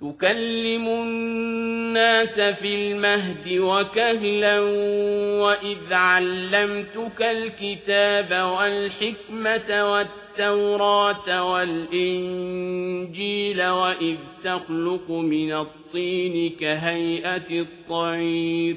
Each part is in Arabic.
تكلم الناس في المهد وكهلا وإذ علمتك الكتاب والحكمة والتعلم التوراة والإنجيل وإذ تخلق من الطين كهيئة الطير.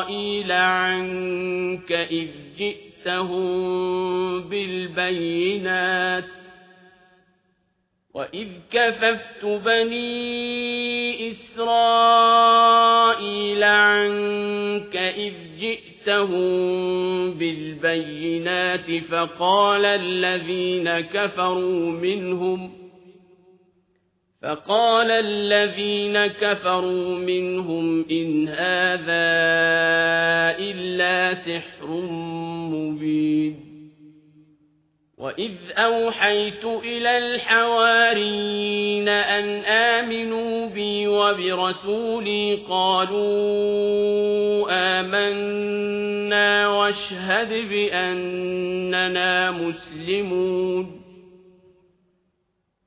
إسرائيل عنك إذ جئتهم بالبينات وإذ كففت بني إسرائيل عنك إذ جئتهم بالبينات فقال الذين كفروا منهم فقال الذين كفروا منهم إن هذا إلا سحر مبين وإذ أوحيت إلى الحوارين أن آمنوا بي وبرسولي قالوا آمنا واشهد بأننا مسلمون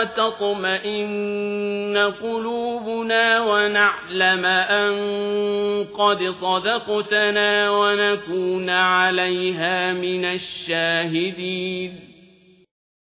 وتطمئن قلوبنا ونعلم أن قد صدقتنا ونكون عليها من الشاهدين.